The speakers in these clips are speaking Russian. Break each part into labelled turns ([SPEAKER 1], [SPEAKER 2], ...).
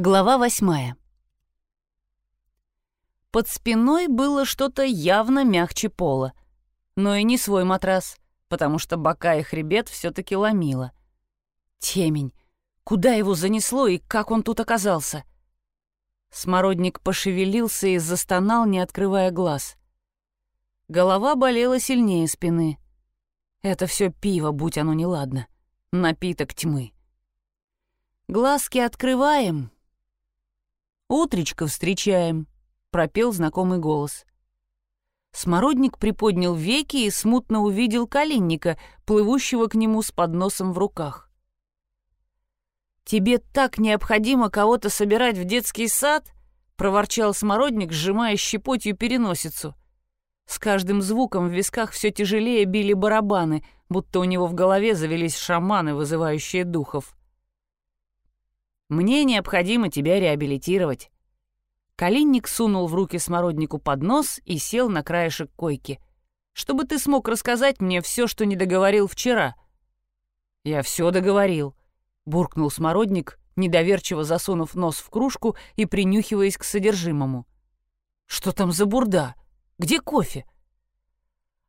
[SPEAKER 1] Глава восьмая. Под спиной было что-то явно мягче пола, но и не свой матрас, потому что бока и хребет все таки ломило. Темень. Куда его занесло и как он тут оказался? Смородник пошевелился и застонал, не открывая глаз. Голова болела сильнее спины. Это все пиво, будь оно неладно. Напиток тьмы. Глазки открываем, «Утречко встречаем», — пропел знакомый голос. Смородник приподнял веки и смутно увидел калинника, плывущего к нему с подносом в руках. «Тебе так необходимо кого-то собирать в детский сад?» — проворчал Смородник, сжимая щепотью переносицу. С каждым звуком в висках все тяжелее били барабаны, будто у него в голове завелись шаманы, вызывающие духов. Мне необходимо тебя реабилитировать». Калинник сунул в руки смороднику под нос и сел на краешек койки. «Чтобы ты смог рассказать мне все, что не договорил вчера». «Я все договорил», — буркнул смородник, недоверчиво засунув нос в кружку и принюхиваясь к содержимому. «Что там за бурда? Где кофе?»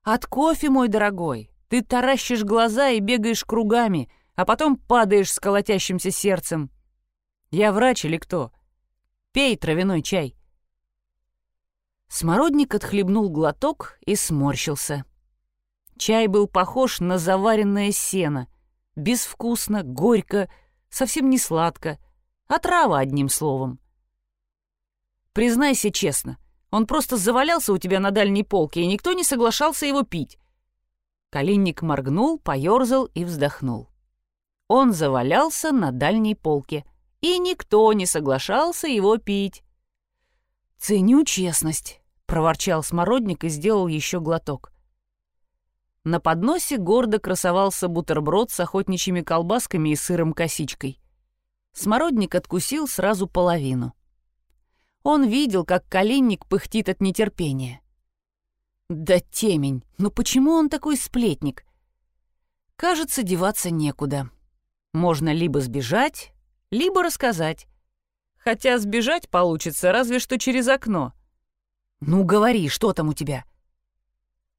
[SPEAKER 1] «От кофе, мой дорогой. Ты таращишь глаза и бегаешь кругами, а потом падаешь с колотящимся сердцем. Я врач или кто? Пей травяной чай». Смородник отхлебнул глоток и сморщился. Чай был похож на заваренное сено. Безвкусно, горько, совсем не сладко. Отрава, одним словом. Признайся честно, он просто завалялся у тебя на дальней полке, и никто не соглашался его пить. Калинник моргнул, поёрзал и вздохнул. Он завалялся на дальней полке — и никто не соглашался его пить. «Ценю честность», — проворчал смородник и сделал еще глоток. На подносе гордо красовался бутерброд с охотничьими колбасками и сыром-косичкой. Смородник откусил сразу половину. Он видел, как калинник пыхтит от нетерпения. «Да темень, ну почему он такой сплетник?» Кажется, деваться некуда. Можно либо сбежать, либо рассказать. Хотя сбежать получится разве что через окно. «Ну, говори, что там у тебя?»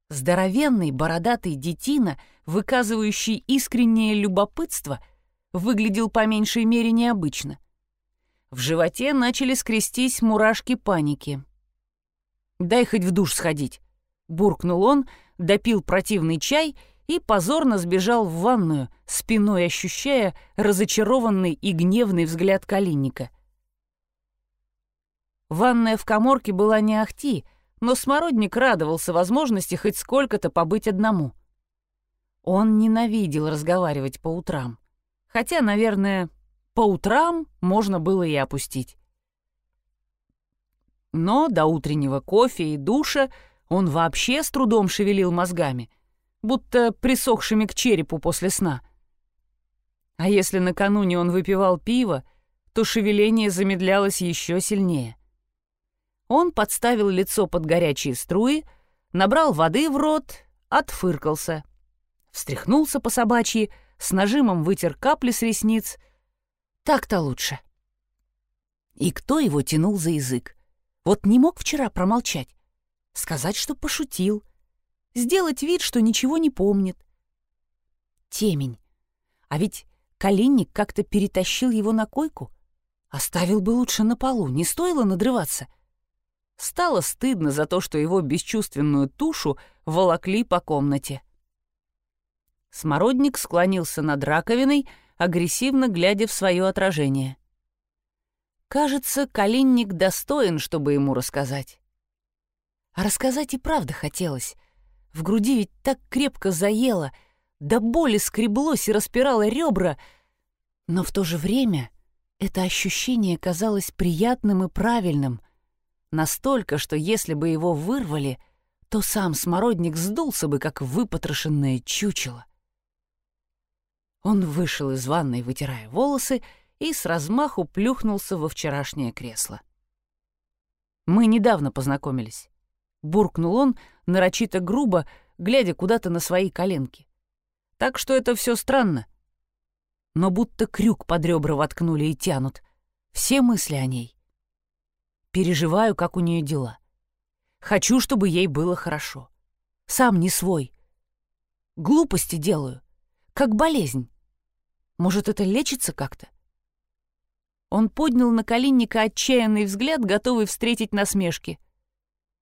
[SPEAKER 1] Здоровенный бородатый детина, выказывающий искреннее любопытство, выглядел по меньшей мере необычно. В животе начали скрестись мурашки паники. «Дай хоть в душ сходить», — буркнул он, допил противный чай и позорно сбежал в ванную, спиной ощущая разочарованный и гневный взгляд Калинника. Ванная в коморке была не ахти, но Смородник радовался возможности хоть сколько-то побыть одному. Он ненавидел разговаривать по утрам. Хотя, наверное, по утрам можно было и опустить. Но до утреннего кофе и душа он вообще с трудом шевелил мозгами — будто присохшими к черепу после сна. А если накануне он выпивал пиво, то шевеление замедлялось еще сильнее. Он подставил лицо под горячие струи, набрал воды в рот, отфыркался. Встряхнулся по собачьи, с нажимом вытер капли с ресниц. Так-то лучше. И кто его тянул за язык? Вот не мог вчера промолчать. Сказать, что пошутил сделать вид, что ничего не помнит. Темень. А ведь Калинник как-то перетащил его на койку. Оставил бы лучше на полу, не стоило надрываться. Стало стыдно за то, что его бесчувственную тушу волокли по комнате. Смородник склонился над раковиной, агрессивно глядя в свое отражение. Кажется, Калинник достоин, чтобы ему рассказать. А рассказать и правда хотелось — в груди ведь так крепко заело, до боли скреблось и распирало ребра. Но в то же время это ощущение казалось приятным и правильным. Настолько, что если бы его вырвали, то сам смородник сдулся бы, как выпотрошенное чучело. Он вышел из ванной, вытирая волосы, и с размаху плюхнулся во вчерашнее кресло. Мы недавно познакомились. Буркнул он, нарочито грубо, глядя куда-то на свои коленки. Так что это все странно. Но будто крюк под ребра воткнули и тянут. Все мысли о ней. Переживаю, как у нее дела. Хочу, чтобы ей было хорошо. Сам не свой. Глупости делаю, как болезнь. Может, это лечится как-то? Он поднял на коленника отчаянный взгляд, готовый встретить насмешки.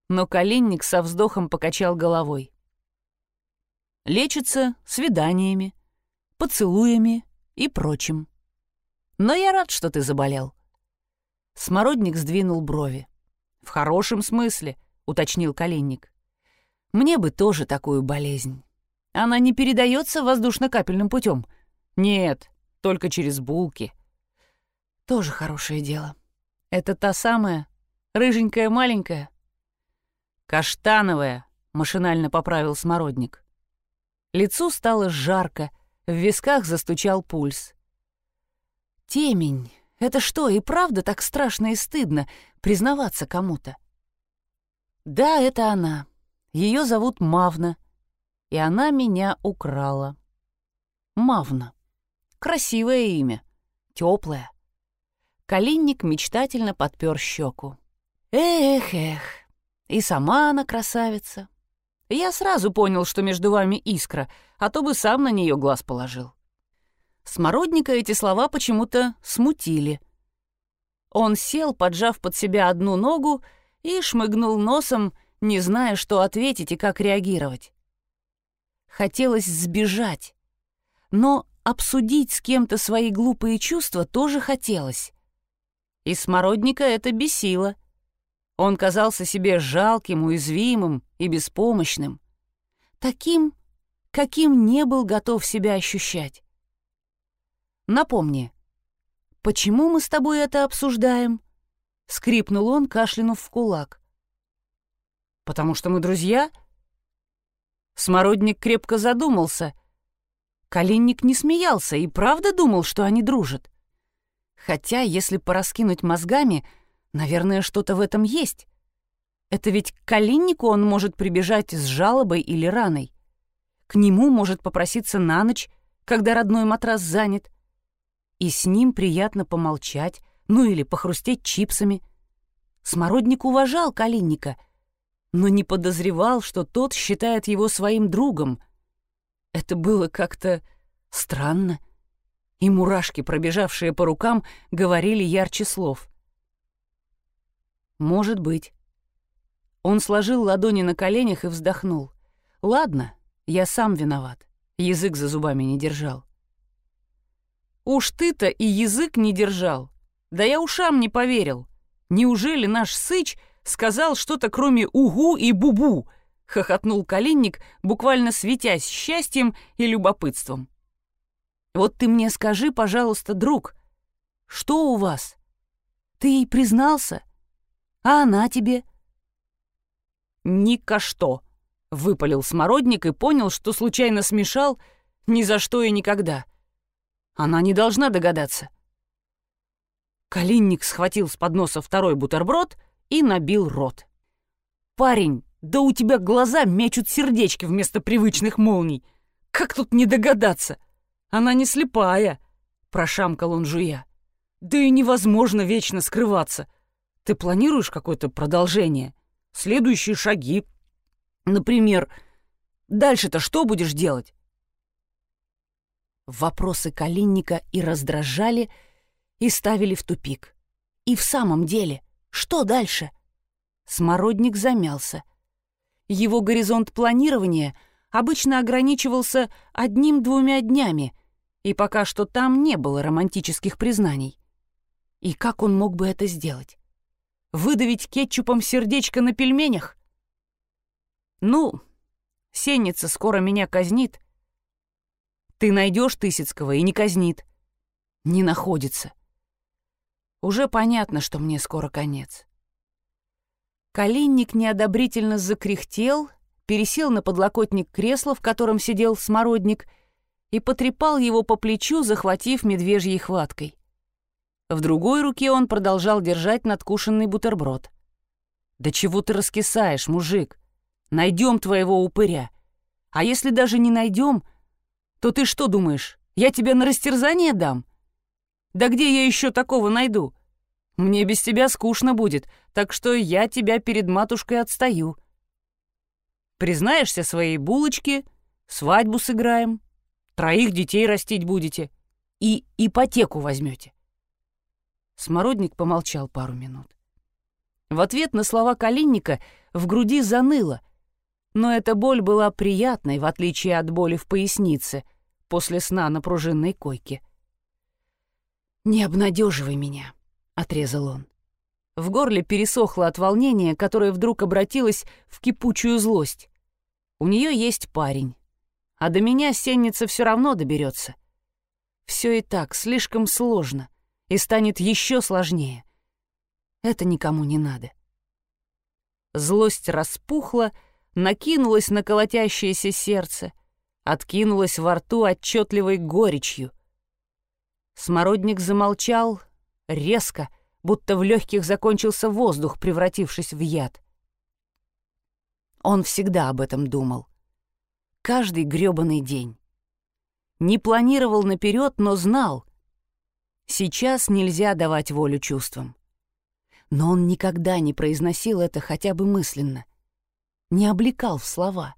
[SPEAKER 1] Но коленник со вздохом покачал головой. Лечится свиданиями, поцелуями и прочим. Но я рад, что ты заболел. Смородник сдвинул брови. «В хорошем смысле», — уточнил коленник. «Мне бы тоже такую болезнь. Она не передается воздушно-капельным путем. Нет, только через булки. Тоже хорошее дело. Это та самая, рыженькая маленькая?» «Каштановая», — машинально поправил Смородник. Лицу стало жарко, в висках застучал пульс. «Темень, это что, и правда так страшно и стыдно признаваться кому-то?» «Да, это она. Ее зовут Мавна, и она меня украла. Мавна. Красивое имя, теплое. Калинник мечтательно подпер щеку. Эх, эх, и сама она красавица. Я сразу понял, что между вами искра, а то бы сам на нее глаз положил. Смородника эти слова почему-то смутили. Он сел, поджав под себя одну ногу, и шмыгнул носом, не зная, что ответить и как реагировать. Хотелось сбежать, но обсудить с кем-то свои глупые чувства тоже хотелось. И Смородника это бесило. Он казался себе жалким, уязвимым и беспомощным. Таким, каким не был готов себя ощущать. Напомни, почему мы с тобой это обсуждаем?» — скрипнул он, кашлянув в кулак. «Потому что мы друзья?» Смородник крепко задумался. Калинник не смеялся и правда думал, что они дружат. Хотя, если пораскинуть мозгами, наверное, что-то в этом есть. Это ведь к Калиннику он может прибежать с жалобой или раной. К нему может попроситься на ночь, когда родной матрас занят. И с ним приятно помолчать, ну или похрустеть чипсами. Смородник уважал Калинника, но не подозревал, что тот считает его своим другом. Это было как-то странно и мурашки, пробежавшие по рукам, говорили ярче слов. «Может быть». Он сложил ладони на коленях и вздохнул. «Ладно, я сам виноват. Язык за зубами не держал». «Уж ты-то и язык не держал. Да я ушам не поверил. Неужели наш сыч сказал что-то кроме «угу» и «бубу»?» — хохотнул Калинник, буквально светясь счастьем и любопытством. Вот ты мне скажи, пожалуйста, друг, что у вас? Ты ей признался? А она тебе?» «Ника что!» — выпалил смородник и понял, что случайно смешал ни за что и никогда. Она не должна догадаться. Калинник схватил с подноса второй бутерброд и набил рот. «Парень, да у тебя глаза мечут сердечки вместо привычных молний. Как тут не догадаться?» Она не слепая, прошамкал он жуя. Да и невозможно вечно скрываться. Ты планируешь какое-то продолжение? Следующие шаги? Например, дальше-то что будешь делать? Вопросы Калинника и раздражали, и ставили в тупик. И в самом деле, что дальше? Смородник замялся. Его горизонт планирования обычно ограничивался одним-двумя днями, и пока что там не было романтических признаний. И как он мог бы это сделать? Выдавить кетчупом сердечко на пельменях? Ну, сенница скоро меня казнит. Ты найдешь Тысяцкого и не казнит. Не находится. Уже понятно, что мне скоро конец. Калинник неодобрительно закряхтел, пересел на подлокотник кресла, в котором сидел смородник, и потрепал его по плечу, захватив медвежьей хваткой. В другой руке он продолжал держать надкушенный бутерброд. «Да чего ты раскисаешь, мужик? Найдем твоего упыря. А если даже не найдем, то ты что думаешь, я тебя на растерзание дам? Да где я еще такого найду? Мне без тебя скучно будет, так что я тебя перед матушкой отстаю. Признаешься своей булочке, свадьбу сыграем, троих детей растить будете и ипотеку возьмете. Смородник помолчал пару минут. В ответ на слова Калинника в груди заныло, но эта боль была приятной, в отличие от боли в пояснице после сна на пружинной койке. «Не обнадеживай меня», отрезал он. В горле пересохло от волнения, которое вдруг обратилось в кипучую злость. У нее есть парень, а до меня сенница все равно доберется. Все и так слишком сложно и станет еще сложнее. Это никому не надо. Злость распухла, накинулась на колотящееся сердце, откинулась во рту отчетливой горечью. Смородник замолчал, резко, будто в легких закончился воздух, превратившись в яд. Он всегда об этом думал. Каждый грёбаный день. Не планировал наперед, но знал. Сейчас нельзя давать волю чувствам. Но он никогда не произносил это хотя бы мысленно. Не облекал в слова.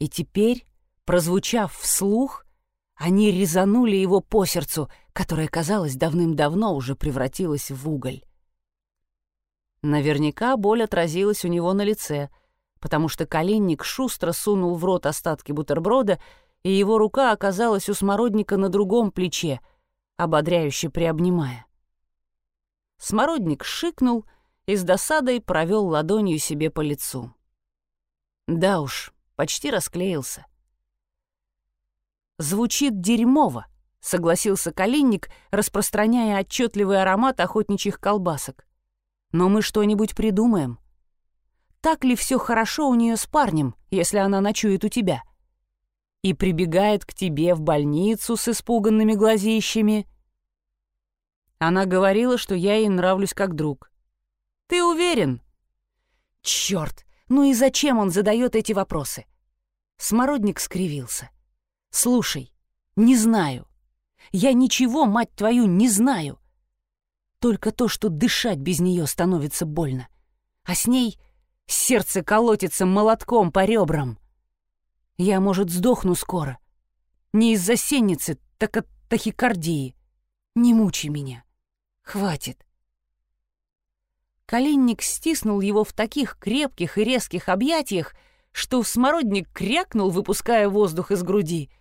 [SPEAKER 1] И теперь, прозвучав вслух, они резанули его по сердцу, которое, казалось, давным-давно уже превратилось в уголь. Наверняка боль отразилась у него на лице, потому что коленник шустро сунул в рот остатки бутерброда, и его рука оказалась у смородника на другом плече, ободряюще приобнимая. Смородник шикнул и с досадой провел ладонью себе по лицу. Да уж, почти расклеился. «Звучит дерьмово», — согласился Калинник, распространяя отчетливый аромат охотничьих колбасок. «Но мы что-нибудь придумаем. Так ли все хорошо у нее с парнем, если она ночует у тебя?» И прибегает к тебе в больницу с испуганными глазищами. Она говорила, что я ей нравлюсь как друг. «Ты уверен?» «Чёрт! Ну и зачем он задает эти вопросы?» Смородник скривился. Слушай, не знаю. Я ничего, мать твою, не знаю. Только то, что дышать без нее становится больно. А с ней сердце колотится молотком по ребрам. Я, может, сдохну скоро. Не из-за сенницы, так от тахикардии. Не мучай меня. Хватит. Коленник стиснул его в таких крепких и резких объятиях, что смородник крякнул, выпуская воздух из груди —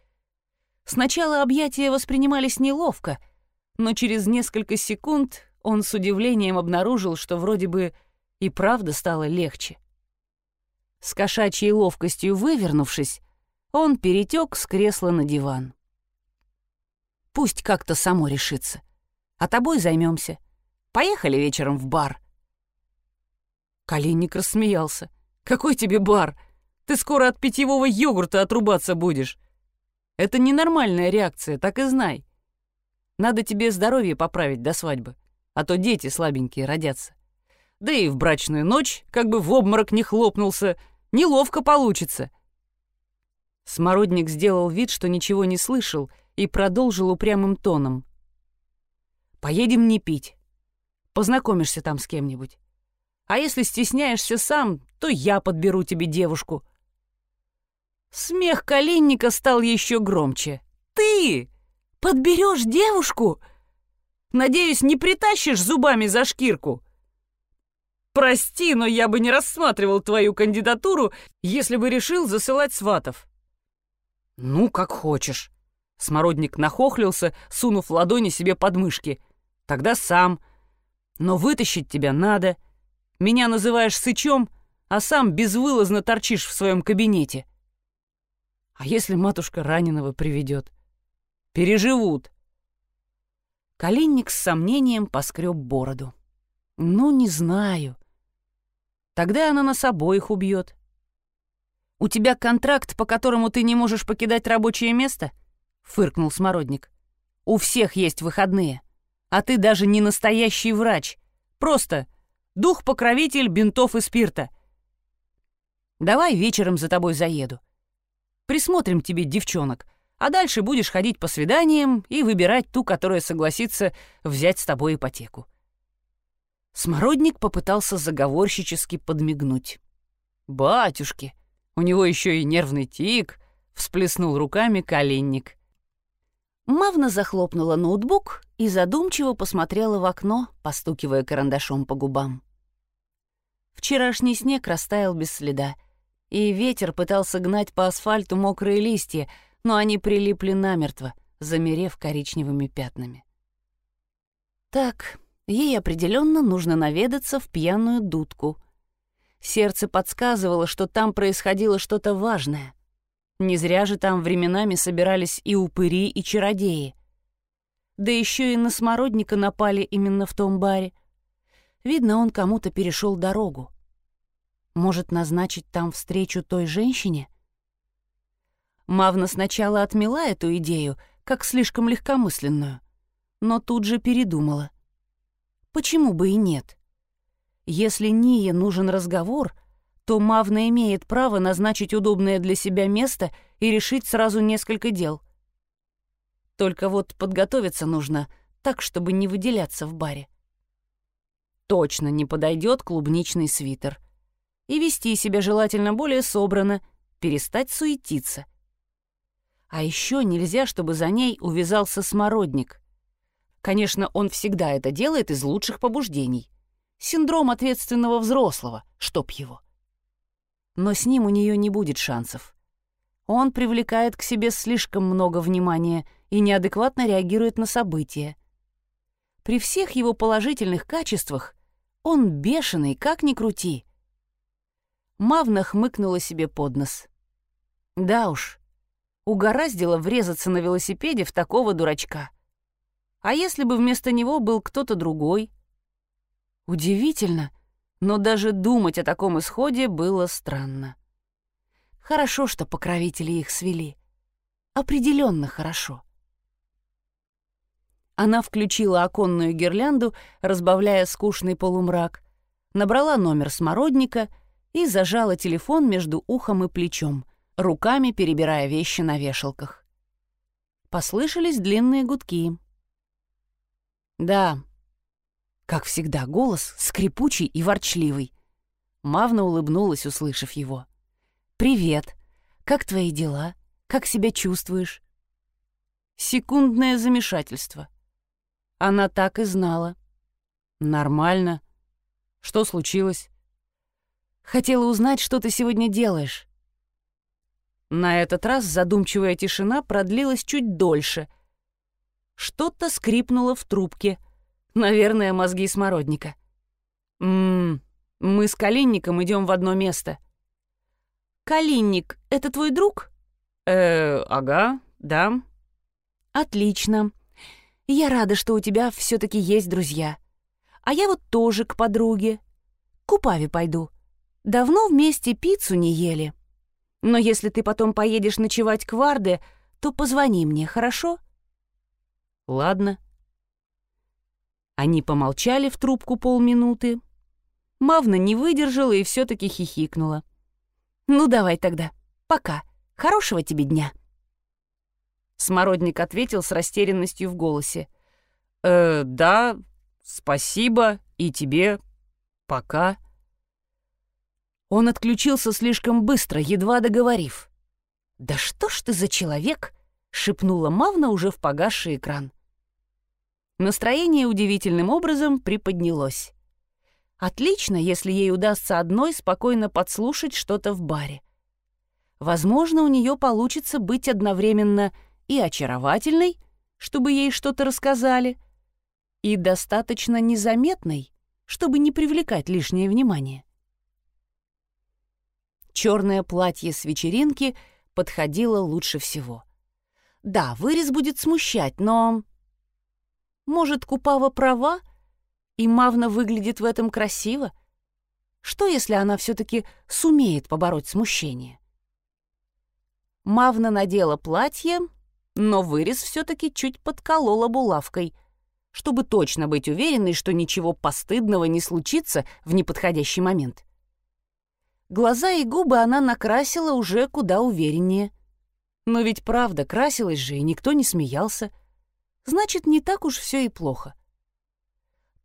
[SPEAKER 1] Сначала объятия воспринимались неловко, но через несколько секунд он с удивлением обнаружил, что вроде бы и правда стало легче. С кошачьей ловкостью вывернувшись, он перетек с кресла на диван. «Пусть как-то само решится. А тобой займемся. Поехали вечером в бар». Калинник рассмеялся. «Какой тебе бар? Ты скоро от питьевого йогурта отрубаться будешь. Это ненормальная реакция, так и знай. Надо тебе здоровье поправить до свадьбы, а то дети слабенькие родятся. Да и в брачную ночь, как бы в обморок не хлопнулся, неловко получится. Смородник сделал вид, что ничего не слышал, и продолжил упрямым тоном. «Поедем не пить. Познакомишься там с кем-нибудь. А если стесняешься сам, то я подберу тебе девушку. Смех Калинника стал еще громче. «Ты подберешь девушку? Надеюсь, не притащишь зубами за шкирку?» «Прости, но я бы не рассматривал твою кандидатуру, если бы решил засылать сватов». «Ну, как хочешь». Смородник нахохлился, сунув ладони себе под мышки. «Тогда сам. Но вытащить тебя надо. Меня называешь сычом, а сам безвылазно торчишь в своем кабинете». А если матушка раненого приведет? Переживут. Калинник с сомнением поскреб бороду. Ну, не знаю. Тогда она нас обоих убьет. У тебя контракт, по которому ты не можешь покидать рабочее место? Фыркнул Смородник. У всех есть выходные. А ты даже не настоящий врач. Просто дух-покровитель бинтов и спирта. Давай вечером за тобой заеду. Присмотрим тебе девчонок, а дальше будешь ходить по свиданиям и выбирать ту, которая согласится взять с тобой ипотеку. Смородник попытался заговорщически подмигнуть. «Батюшки, у него еще и нервный тик», — всплеснул руками коленник. Мавна захлопнула ноутбук и задумчиво посмотрела в окно, постукивая карандашом по губам. Вчерашний снег растаял без следа, и ветер пытался гнать по асфальту мокрые листья, но они прилипли намертво, замерев коричневыми пятнами. Так, ей определенно нужно наведаться в пьяную дудку. Сердце подсказывало, что там происходило что-то важное. Не зря же там временами собирались и упыри, и чародеи. Да еще и на смородника напали именно в том баре. Видно, он кому-то перешел дорогу. Может, назначить там встречу той женщине? Мавна сначала отмела эту идею, как слишком легкомысленную, но тут же передумала. Почему бы и нет? Если Ния нужен разговор, то Мавна имеет право назначить удобное для себя место и решить сразу несколько дел. Только вот подготовиться нужно так, чтобы не выделяться в баре. Точно не подойдет клубничный свитер. И вести себя желательно более собрано, перестать суетиться. А еще нельзя, чтобы за ней увязался смородник. Конечно, он всегда это делает из лучших побуждений. Синдром ответственного взрослого, чтоб его. Но с ним у нее не будет шансов. Он привлекает к себе слишком много внимания и неадекватно реагирует на события. При всех его положительных качествах он бешеный, как ни крути. Мавна хмыкнула себе под нос. Да уж, угораздило врезаться на велосипеде в такого дурачка. А если бы вместо него был кто-то другой? Удивительно, но даже думать о таком исходе было странно. Хорошо, что покровители их свели. Определенно хорошо. Она включила оконную гирлянду, разбавляя скучный полумрак, набрала номер смородника и зажала телефон между ухом и плечом, руками перебирая вещи на вешалках. Послышались длинные гудки. «Да», как всегда, голос скрипучий и ворчливый. Мавна улыбнулась, услышав его. «Привет. Как твои дела? Как себя чувствуешь?» Секундное замешательство. Она так и знала. «Нормально. Что случилось?» «Хотела узнать, что ты сегодня делаешь». На этот раз задумчивая тишина продлилась чуть дольше. Что-то скрипнуло в трубке — Наверное, мозги смородника. Ммм, мы с Калинником идем в одно место. Калинник — это твой друг? Э, ага, да. Отлично. Я рада, что у тебя все таки есть друзья. А я вот тоже к подруге. К Упаве пойду. Давно вместе пиццу не ели. Но если ты потом поедешь ночевать к Варде, то позвони мне, хорошо? Ладно. Они помолчали в трубку полминуты. Мавна не выдержала и все таки хихикнула. «Ну, давай тогда. Пока. Хорошего тебе дня». Смородник ответил с растерянностью в голосе. «Э, да, спасибо, и тебе. Пока». Он отключился слишком быстро, едва договорив. «Да что ж ты за человек?» — шепнула Мавна уже в погасший экран. Настроение удивительным образом приподнялось. Отлично, если ей удастся одной спокойно подслушать что-то в баре. Возможно, у нее получится быть одновременно и очаровательной, чтобы ей что-то рассказали, и достаточно незаметной, чтобы не привлекать лишнее внимание. Черное платье с вечеринки подходило лучше всего. Да, вырез будет смущать, но может, Купава права, и Мавна выглядит в этом красиво? Что, если она все-таки сумеет побороть смущение? Мавна надела платье, но вырез все-таки чуть подколола булавкой, чтобы точно быть уверенной, что ничего постыдного не случится в неподходящий момент. Глаза и губы она накрасила уже куда увереннее. Но ведь правда, красилась же, и никто не смеялся — значит, не так уж все и плохо.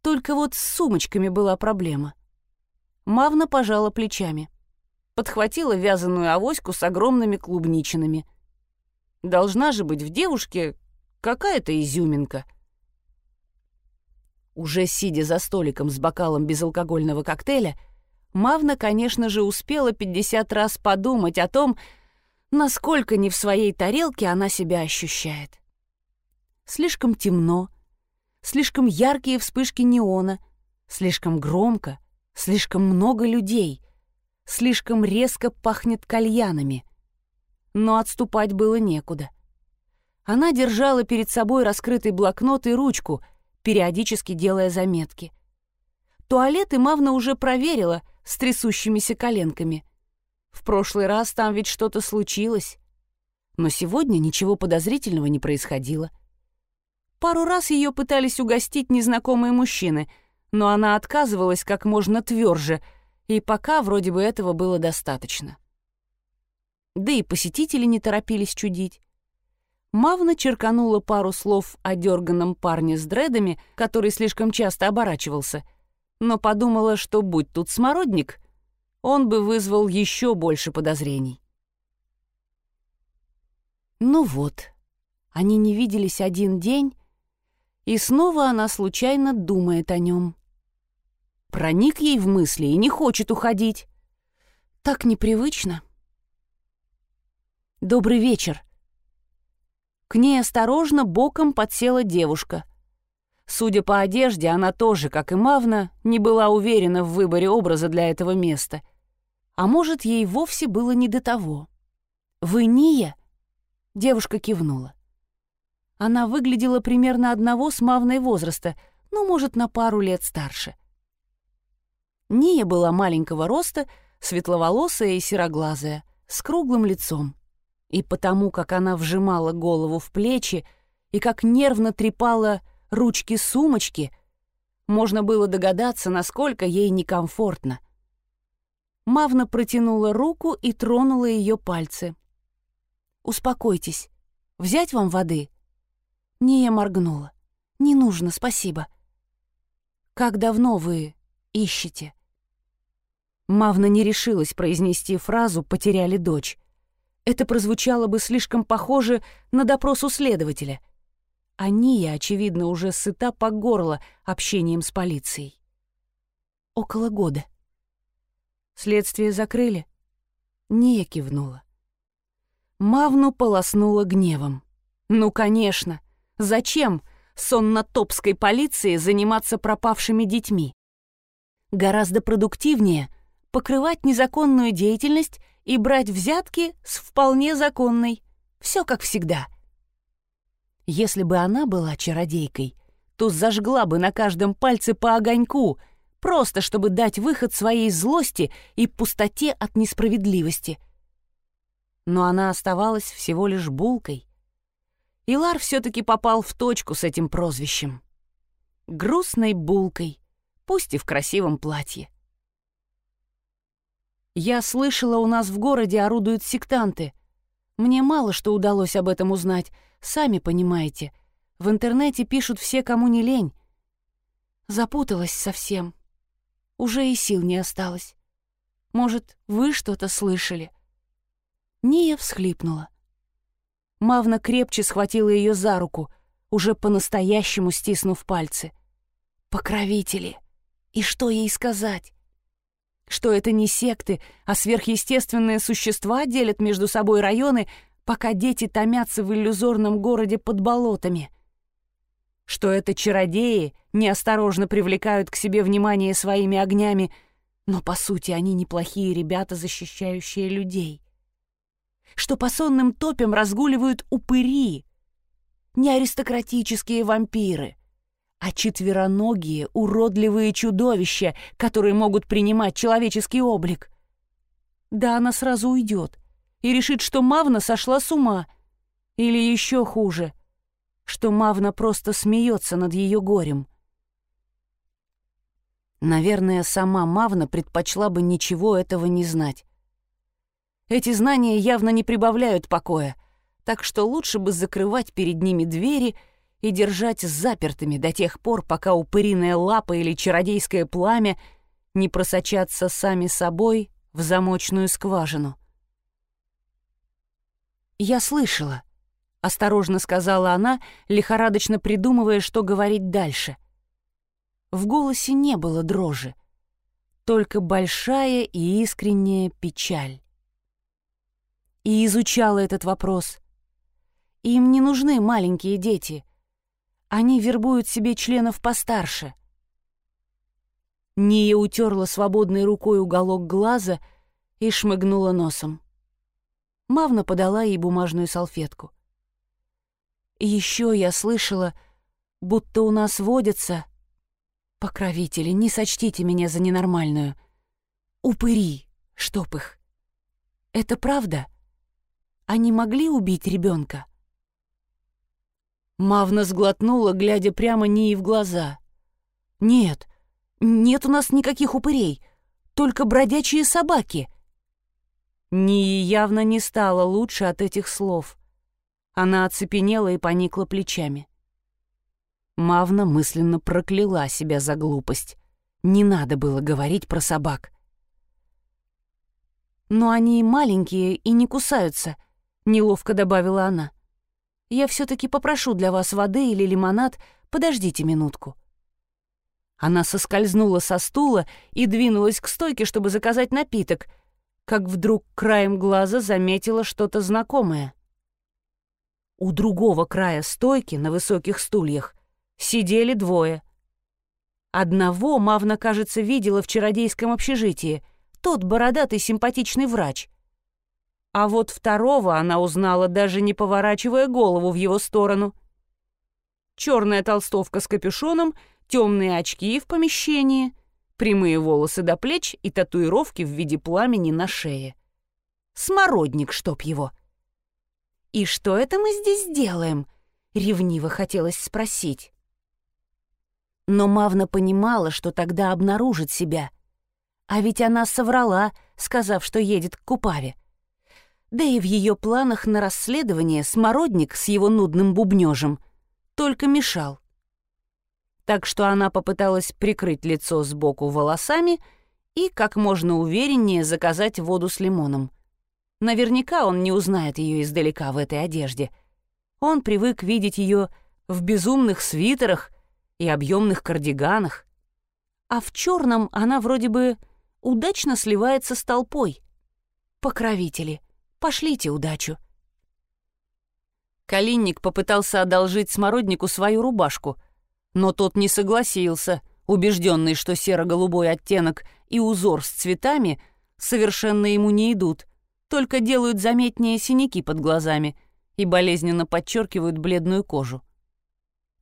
[SPEAKER 1] Только вот с сумочками была проблема. Мавна пожала плечами. Подхватила вязаную авоську с огромными клубничинами. Должна же быть в девушке какая-то изюминка. Уже сидя за столиком с бокалом безалкогольного коктейля, Мавна, конечно же, успела 50 раз подумать о том, насколько не в своей тарелке она себя ощущает. Слишком темно, слишком яркие вспышки неона, слишком громко, слишком много людей, слишком резко пахнет кальянами. Но отступать было некуда. Она держала перед собой раскрытый блокнот и ручку, периодически делая заметки. Туалеты Мавна уже проверила с трясущимися коленками. В прошлый раз там ведь что-то случилось. Но сегодня ничего подозрительного не происходило. Пару раз ее пытались угостить незнакомые мужчины, но она отказывалась как можно тверже, и пока вроде бы этого было достаточно. Да и посетители не торопились чудить. Мавна черканула пару слов о дерганом парне с дредами, который слишком часто оборачивался, но подумала, что будь тут смородник, он бы вызвал еще больше подозрений. Ну вот, они не виделись один день, и снова она случайно думает о нем. Проник ей в мысли и не хочет уходить. Так непривычно. «Добрый вечер». К ней осторожно боком подсела девушка. Судя по одежде, она тоже, как и Мавна, не была уверена в выборе образа для этого места. А может, ей вовсе было не до того. «Вы Ния?» Девушка кивнула. Она выглядела примерно одного с Мавной возраста, ну, может, на пару лет старше. Ния была маленького роста, светловолосая и сероглазая, с круглым лицом. И потому, как она вжимала голову в плечи и как нервно трепала ручки сумочки, можно было догадаться, насколько ей некомфортно. Мавна протянула руку и тронула ее пальцы. «Успокойтесь. Взять вам воды?» Ния моргнула. «Не нужно, спасибо». «Как давно вы ищете?» Мавна не решилась произнести фразу «потеряли дочь». Это прозвучало бы слишком похоже на допрос у следователя. А Ния, очевидно, уже сыта по горло общением с полицией. «Около года». «Следствие закрыли?» Ния кивнула. Мавну полоснула гневом. «Ну, конечно!» Зачем соннотопской полиции заниматься пропавшими детьми? Гораздо продуктивнее покрывать незаконную деятельность и брать взятки с вполне законной. Все как всегда. Если бы она была чародейкой, то зажгла бы на каждом пальце по огоньку, просто чтобы дать выход своей злости и пустоте от несправедливости. Но она оставалась всего лишь булкой, Илар все-таки попал в точку с этим прозвищем. Грустной булкой, пусть и в красивом платье. Я слышала, у нас в городе орудуют сектанты. Мне мало что удалось об этом узнать, сами понимаете. В интернете пишут все, кому не лень. Запуталась совсем. Уже и сил не осталось. Может, вы что-то слышали?» Ния всхлипнула. Мавна крепче схватила ее за руку, уже по-настоящему стиснув пальцы. «Покровители! И что ей сказать? Что это не секты, а сверхъестественные существа делят между собой районы, пока дети томятся в иллюзорном городе под болотами?» Что это чародеи неосторожно привлекают к себе внимание своими огнями, но, по сути, они неплохие ребята, защищающие людей что по сонным топям разгуливают упыри. Не аристократические вампиры, а четвероногие, уродливые чудовища, которые могут принимать человеческий облик. Да она сразу уйдет и решит, что Мавна сошла с ума. Или еще хуже, что Мавна просто смеется над ее горем. Наверное, сама Мавна предпочла бы ничего этого не знать. Эти знания явно не прибавляют покоя, так что лучше бы закрывать перед ними двери и держать запертыми до тех пор, пока упыриная лапа или чародейское пламя не просочатся сами собой в замочную скважину. «Я слышала», — осторожно сказала она, лихорадочно придумывая, что говорить дальше. В голосе не было дрожи, только большая и искренняя печаль. И изучала этот вопрос. Им не нужны маленькие дети. Они вербуют себе членов постарше. Ния утерла свободной рукой уголок глаза и шмыгнула носом. Мавна подала ей бумажную салфетку. еще я слышала, будто у нас водятся... Покровители, не сочтите меня за ненормальную. Упыри, чтоб их. Это правда? Они могли убить ребенка? Мавна сглотнула, глядя прямо Нии в глаза. «Нет, нет у нас никаких упырей, только бродячие собаки», Нии явно не стало лучше от этих слов. Она оцепенела и поникла плечами. Мавна мысленно прокляла себя за глупость. Не надо было говорить про собак. «Но они маленькие и не кусаются», — неловко добавила она. «Я все-таки попрошу для вас воды или лимонад, подождите минутку». Она соскользнула со стула и двинулась к стойке, чтобы заказать напиток, как вдруг краем глаза заметила что-то знакомое. У другого края стойки на высоких стульях сидели двое. Одного Мавна, кажется, видела в чародейском общежитии, тот бородатый симпатичный врач. А вот второго она узнала, даже не поворачивая голову в его сторону. Черная толстовка с капюшоном, темные очки в помещении — прямые волосы до плеч и татуировки в виде пламени на шее. Смородник, чтоб его. «И что это мы здесь делаем?» — ревниво хотелось спросить. Но Мавна понимала, что тогда обнаружит себя. А ведь она соврала, сказав, что едет к Купаве. Да и в ее планах на расследование Смородник с его нудным бубнежем только мешал так что она попыталась прикрыть лицо сбоку волосами и как можно увереннее заказать воду с лимоном. Наверняка он не узнает ее издалека в этой одежде. Он привык видеть ее в безумных свитерах и объемных кардиганах. А в черном она вроде бы удачно сливается с толпой. Покровители, пошлите удачу. Калинник попытался одолжить смороднику свою рубашку — но тот не согласился, убежденный, что серо-голубой оттенок и узор с цветами совершенно ему не идут, только делают заметнее синяки под глазами и болезненно подчеркивают бледную кожу.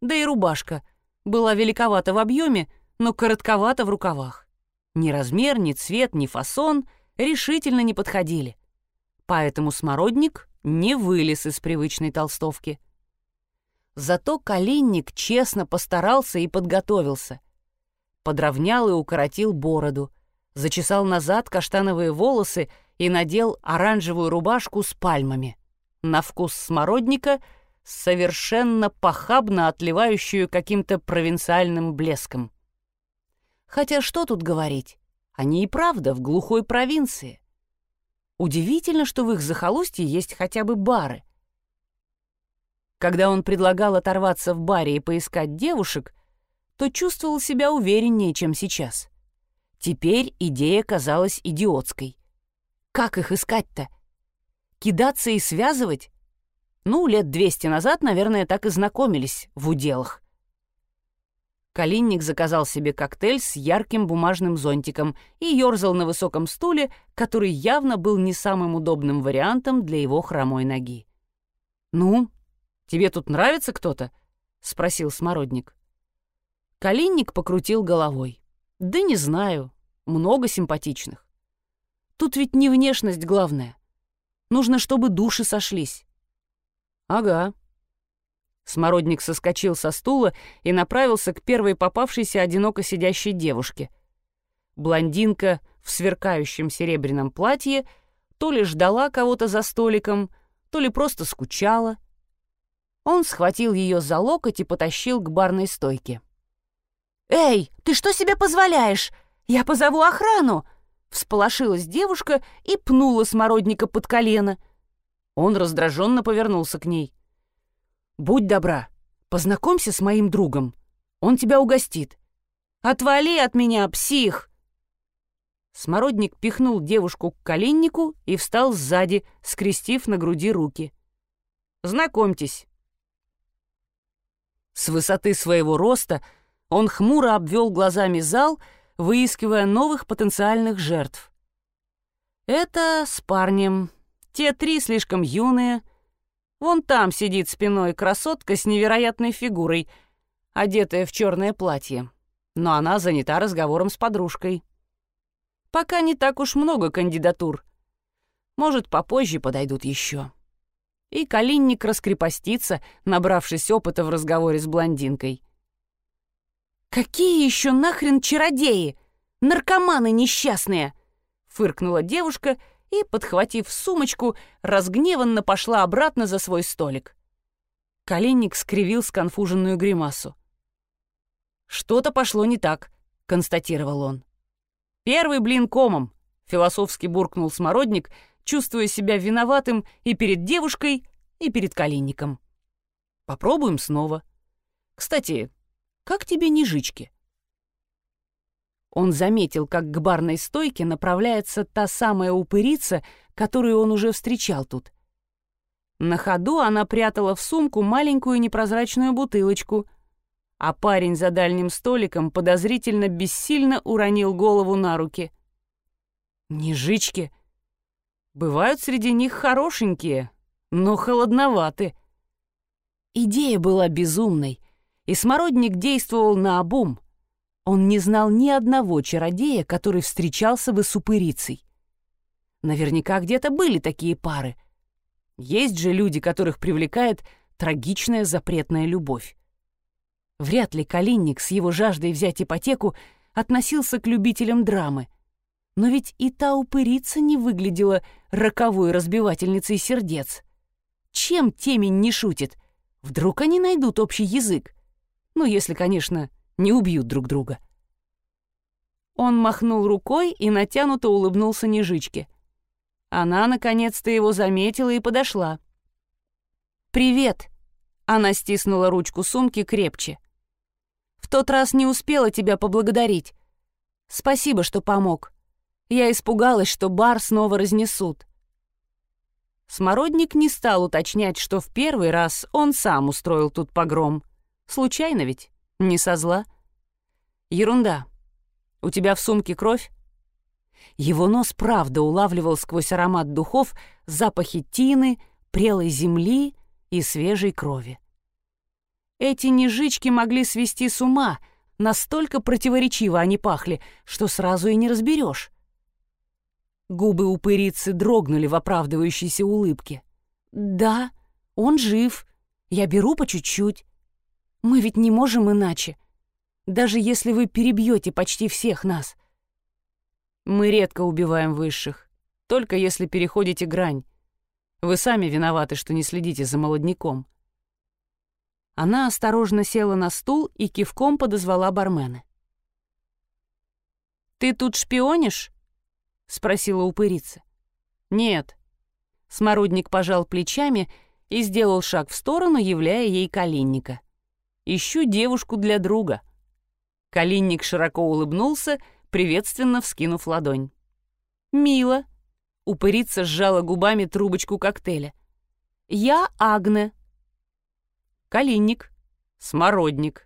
[SPEAKER 1] Да и рубашка была великовата в объеме, но коротковата в рукавах. Ни размер, ни цвет, ни фасон решительно не подходили. Поэтому смородник не вылез из привычной толстовки. Зато Калинник честно постарался и подготовился. Подровнял и укоротил бороду, зачесал назад каштановые волосы и надел оранжевую рубашку с пальмами. На вкус смородника совершенно похабно отливающую каким-то провинциальным блеском. Хотя что тут говорить? Они и правда в глухой провинции. Удивительно, что в их захолустье есть хотя бы бары. Когда он предлагал оторваться в баре и поискать девушек, то чувствовал себя увереннее, чем сейчас. Теперь идея казалась идиотской. Как их искать-то? Кидаться и связывать? Ну, лет двести назад, наверное, так и знакомились в уделах. Калинник заказал себе коктейль с ярким бумажным зонтиком и ерзал на высоком стуле, который явно был не самым удобным вариантом для его хромой ноги. «Ну, Тебе тут нравится кто-то?» — спросил Смородник. Калинник покрутил головой. «Да не знаю. Много симпатичных. Тут ведь не внешность главное. Нужно, чтобы души сошлись». «Ага». Смородник соскочил со стула и направился к первой попавшейся одиноко сидящей девушке. Блондинка в сверкающем серебряном платье то ли ждала кого-то за столиком, то ли просто скучала — Он схватил ее за локоть и потащил к барной стойке. «Эй, ты что себе позволяешь? Я позову охрану!» Всполошилась девушка и пнула смородника под колено. Он раздраженно повернулся к ней. «Будь добра, познакомься с моим другом. Он тебя угостит. Отвали от меня, псих!» Смородник пихнул девушку к коленнику и встал сзади, скрестив на груди руки. «Знакомьтесь». С высоты своего роста он хмуро обвел глазами зал, выискивая новых потенциальных жертв. «Это с парнем. Те три слишком юные. Вон там сидит спиной красотка с невероятной фигурой, одетая в черное платье. Но она занята разговором с подружкой». Пока не так уж много кандидатур. Может, попозже подойдут еще. И Калинник раскрепостится, набравшись опыта в разговоре с блондинкой. «Какие еще нахрен чародеи? Наркоманы несчастные!» Фыркнула девушка и, подхватив сумочку, разгневанно пошла обратно за свой столик. Калинник скривил сконфуженную гримасу. «Что-то пошло не так», — констатировал он. «Первый блин комом», — философски буркнул Смородник, чувствуя себя виноватым и перед девушкой, и перед Калинником. «Попробуем снова. Кстати, как тебе нежички?» Он заметил, как к барной стойке направляется та самая упырица, которую он уже встречал тут. На ходу она прятала в сумку маленькую непрозрачную бутылочку, а парень за дальним столиком подозрительно бессильно уронил голову на руки. «Нежички. Бывают среди них хорошенькие, но холодноваты». Идея была безумной, и Смородник действовал наобум. Он не знал ни одного чародея, который встречался бы с упырицей. Наверняка где-то были такие пары. Есть же люди, которых привлекает трагичная запретная любовь. Вряд ли Калинник с его жаждой взять ипотеку относился к любителям драмы. Но ведь и та упырица не выглядела роковой разбивательницей сердец. Чем темень не шутит? Вдруг они найдут общий язык? Ну, если, конечно, не убьют друг друга. Он махнул рукой и натянуто улыбнулся Нежичке. Она, наконец-то, его заметила и подошла. «Привет!» Она стиснула ручку сумки крепче. В тот раз не успела тебя поблагодарить. Спасибо, что помог. Я испугалась, что бар снова разнесут. Смородник не стал уточнять, что в первый раз он сам устроил тут погром. Случайно ведь? Не со зла? Ерунда. У тебя в сумке кровь? Его нос правда улавливал сквозь аромат духов запахи тины, прелой земли и свежей крови. Эти нежички могли свести с ума, настолько противоречиво они пахли, что сразу и не разберешь. Губы упырицы дрогнули в оправдывающейся улыбке. «Да, он жив. Я беру по чуть-чуть. Мы ведь не можем иначе. Даже если вы перебьете почти всех нас. Мы редко убиваем высших, только если переходите грань. Вы сами виноваты, что не следите за молодняком. Она осторожно села на стул и кивком подозвала бармена. «Ты тут шпионишь?» — спросила упырица. «Нет». Смородник пожал плечами и сделал шаг в сторону, являя ей калинника. «Ищу девушку для друга». Калинник широко улыбнулся, приветственно вскинув ладонь. «Мило». Упырица сжала губами трубочку коктейля. «Я Агне, Калинник, Смородник.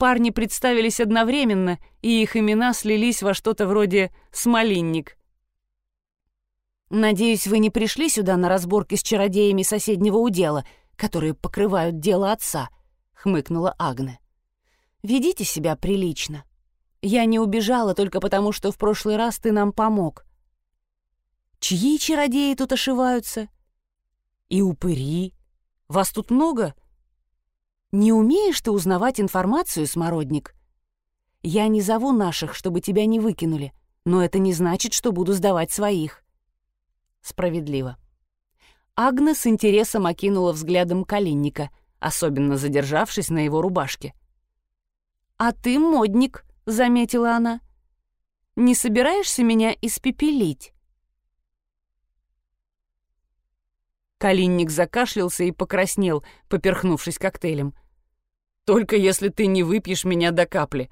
[SPEAKER 1] Парни представились одновременно, и их имена слились во что-то вроде «Смолинник». «Надеюсь, вы не пришли сюда на разборки с чародеями соседнего удела, которые покрывают дело отца», — хмыкнула Агне. «Ведите себя прилично. Я не убежала только потому, что в прошлый раз ты нам помог. Чьи чародеи тут ошиваются? И упыри. Вас тут много?» Не умеешь ты узнавать информацию, смородник? Я не зову наших, чтобы тебя не выкинули, но это не значит, что буду сдавать своих. Справедливо. Агна с интересом окинула взглядом Калинника, особенно задержавшись на его рубашке. «А ты модник», — заметила она. «Не собираешься меня испепелить?» Калинник закашлялся и покраснел, поперхнувшись коктейлем. «Только если ты не выпьешь меня до капли».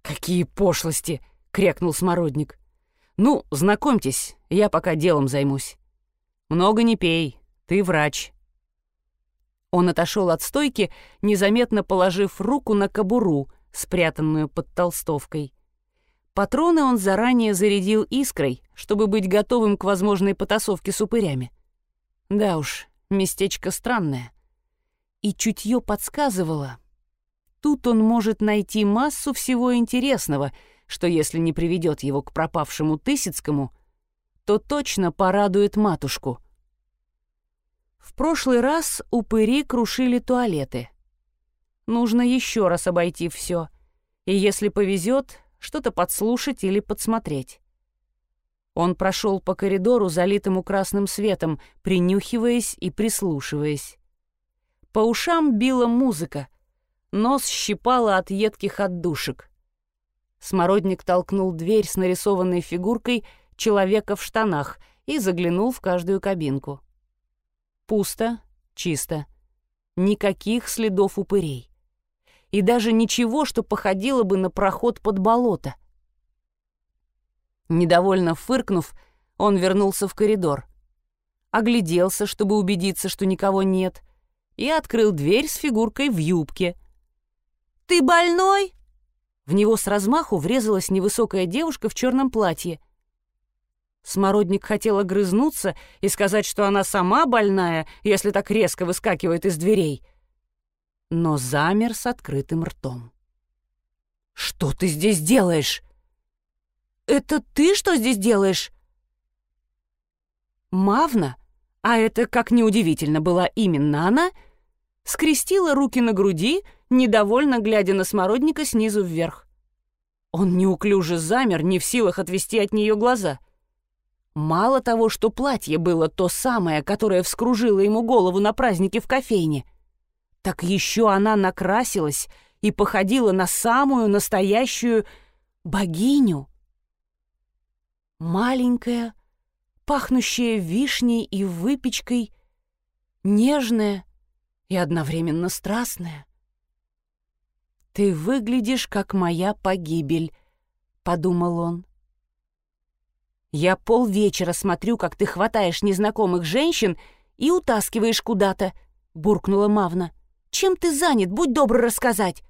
[SPEAKER 1] «Какие пошлости!» — крякнул Смородник. «Ну, знакомьтесь, я пока делом займусь. Много не пей, ты врач». Он отошел от стойки, незаметно положив руку на кобуру, спрятанную под толстовкой. Патроны он заранее зарядил искрой, чтобы быть готовым к возможной потасовке с упырями. Да уж, местечко странное. И чутье подсказывало. Тут он может найти массу всего интересного, что если не приведет его к пропавшему Тысяцкому, то точно порадует матушку. В прошлый раз упыри крушили туалеты. Нужно еще раз обойти все, и если повезет, что-то подслушать или подсмотреть. Он прошел по коридору, залитому красным светом, принюхиваясь и прислушиваясь. По ушам била музыка, нос щипало от едких отдушек. Смородник толкнул дверь с нарисованной фигуркой человека в штанах и заглянул в каждую кабинку. Пусто, чисто. Никаких следов упырей. И даже ничего, что походило бы на проход под болото — Недовольно фыркнув, он вернулся в коридор. Огляделся, чтобы убедиться, что никого нет, и открыл дверь с фигуркой в юбке. «Ты больной?» В него с размаху врезалась невысокая девушка в черном платье. Смородник хотел огрызнуться и сказать, что она сама больная, если так резко выскакивает из дверей. Но замер с открытым ртом. «Что ты здесь делаешь?» «Это ты что здесь делаешь?» Мавна, а это, как неудивительно, была именно она, скрестила руки на груди, недовольно глядя на смородника снизу вверх. Он неуклюже замер, не в силах отвести от нее глаза. Мало того, что платье было то самое, которое вскружило ему голову на празднике в кофейне, так еще она накрасилась и походила на самую настоящую богиню. Маленькая, пахнущая вишней и выпечкой, нежная и одновременно страстная. «Ты выглядишь, как моя погибель», — подумал он. «Я полвечера смотрю, как ты хватаешь незнакомых женщин и утаскиваешь куда-то», — буркнула Мавна. «Чем ты занят? Будь добр рассказать».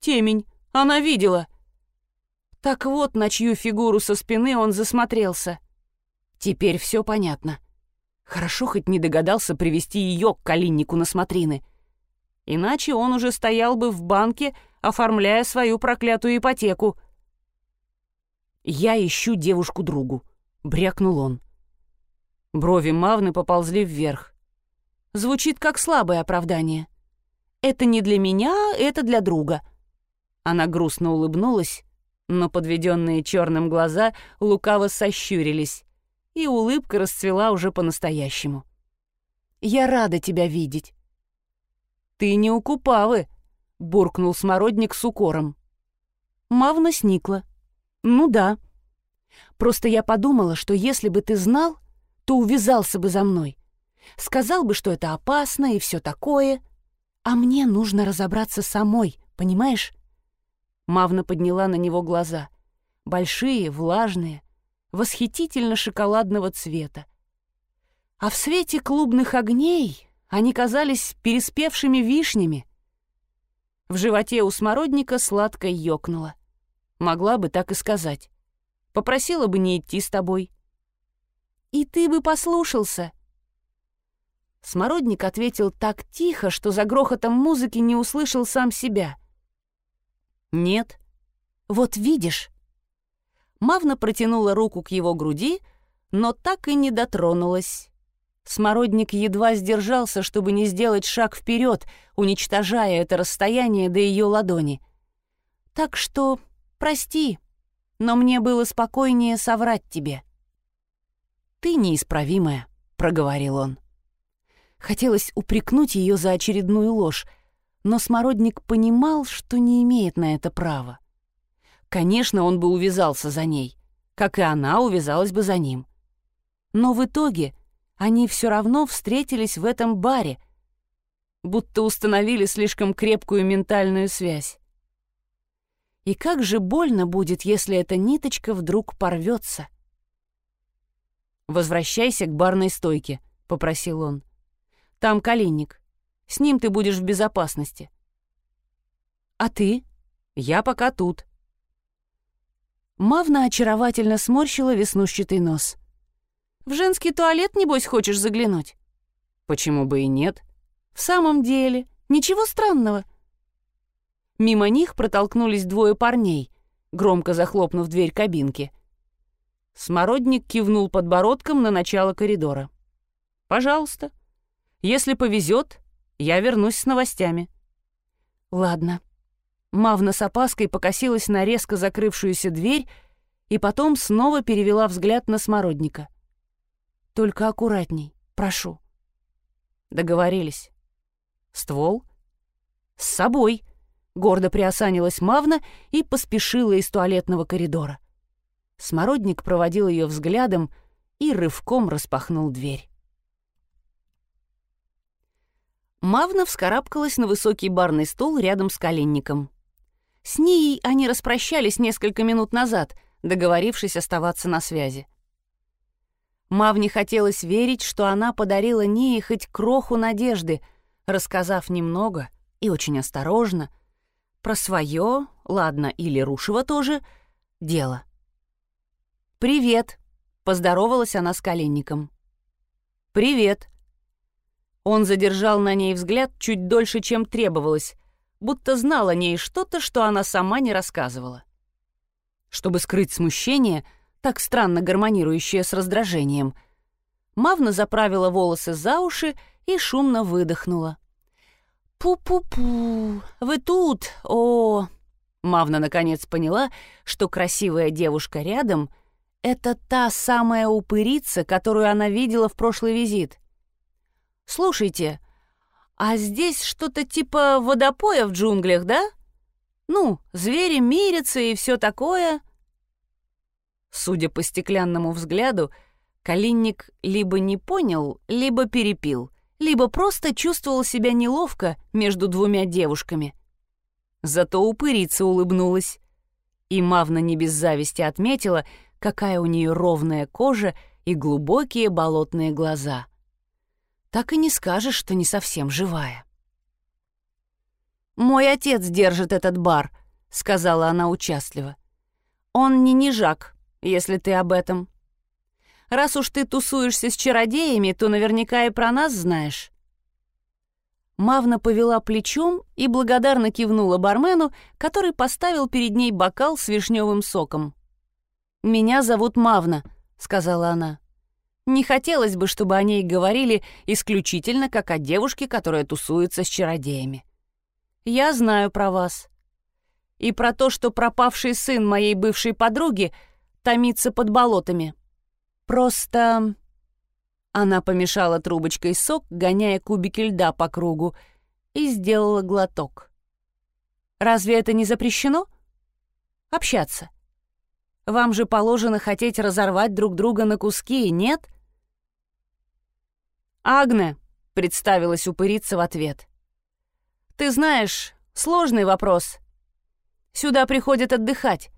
[SPEAKER 1] «Темень, она видела», — так вот, на чью фигуру со спины он засмотрелся. Теперь все понятно. Хорошо хоть не догадался привести ее к калиннику на смотрины. Иначе он уже стоял бы в банке, оформляя свою проклятую ипотеку. «Я ищу девушку-другу», — брякнул он. Брови Мавны поползли вверх. Звучит как слабое оправдание. «Это не для меня, это для друга». Она грустно улыбнулась, но подведенные черным глаза лукаво сощурились, и улыбка расцвела уже по-настоящему. «Я рада тебя видеть». «Ты не у Купавы», — буркнул смородник с укором. Мавна сникла. «Ну да. Просто я подумала, что если бы ты знал, то увязался бы за мной. Сказал бы, что это опасно и все такое. А мне нужно разобраться самой, понимаешь? Мавна подняла на него глаза. Большие, влажные, восхитительно шоколадного цвета. А в свете клубных огней они казались переспевшими вишнями. В животе у смородника сладко ёкнуло. Могла бы так и сказать. Попросила бы не идти с тобой. «И ты бы послушался», Смородник ответил так тихо, что за грохотом музыки не услышал сам себя. «Нет». «Вот видишь». Мавна протянула руку к его груди, но так и не дотронулась. Смородник едва сдержался, чтобы не сделать шаг вперед, уничтожая это расстояние до ее ладони. «Так что прости, но мне было спокойнее соврать тебе. Ты неисправимая». проговорил он. Хотелось упрекнуть ее за очередную ложь, но Смородник понимал, что не имеет на это права. Конечно, он бы увязался за ней, как и она увязалась бы за ним. Но в итоге они все равно встретились в этом баре, будто установили слишком крепкую ментальную связь. И как же больно будет, если эта ниточка вдруг порвется. «Возвращайся к барной стойке», — попросил он. «Там Калинник. С ним ты будешь в безопасности». «А ты?» «Я пока тут». Мавна очаровательно сморщила веснущатый нос. «В женский туалет, небось, хочешь заглянуть?» «Почему бы и нет?» «В самом деле, ничего странного». Мимо них протолкнулись двое парней, громко захлопнув дверь кабинки. Смородник кивнул подбородком на начало коридора. «Пожалуйста. Если повезет, я вернусь с новостями». «Ладно». Мавна с опаской покосилась на резко закрывшуюся дверь и потом снова перевела взгляд на Смородника. «Только аккуратней, прошу». Договорились. Ствол? С собой. Гордо приосанилась Мавна и поспешила из туалетного коридора. Смородник проводил ее взглядом и рывком распахнул дверь. Мавна вскарабкалась на высокий барный стул рядом с коленником. С ней они распрощались несколько минут назад, договорившись оставаться на связи. Мавне хотелось верить, что она подарила Нии хоть кроху надежды — рассказав немного и очень осторожно про свое, ладно, или Рушева тоже, дело. «Привет», — поздоровалась она с коленником. «Привет». Он задержал на ней взгляд чуть дольше, чем требовалось, будто знал о ней что-то, что она сама не рассказывала. Чтобы скрыть смущение, так странно гармонирующее с раздражением, Мавна заправила волосы за уши и шумно выдохнула. «Пу-пу-пу, вы тут, о...» Мавна наконец поняла, что красивая девушка рядом — это та самая упырица, которую она видела в прошлый визит. «Слушайте, а здесь что-то типа водопоя в джунглях, да? Ну, звери мирятся и все такое...» Судя по стеклянному взгляду, Калинник либо не понял, либо перепил — либо просто чувствовал себя неловко между двумя девушками. Зато упырица улыбнулась. И Мавна не без зависти отметила, какая у нее ровная кожа и глубокие болотные глаза. Так и не скажешь, что не совсем живая. «Мой отец держит этот бар», — сказала она участливо. «Он не нежак, если ты об этом». Раз уж ты тусуешься с чародеями, то наверняка и про нас знаешь». Мавна повела плечом и благодарно кивнула бармену, который поставил перед ней бокал с вишневым соком. «Меня зовут Мавна», — сказала она. «Не хотелось бы, чтобы о ней говорили исключительно как о девушке, которая тусуется с чародеями. Я знаю про вас. И про то, что пропавший сын моей бывшей подруги томится под болотами. Просто...» Она помешала трубочкой сок, гоняя кубики льда по кругу, и сделала глоток. «Разве это не запрещено? Общаться. Вам же положено хотеть разорвать друг друга на куски, нет?» «Агне», — представилась упырица в ответ. «Ты знаешь, сложный вопрос. Сюда приходят отдыхать.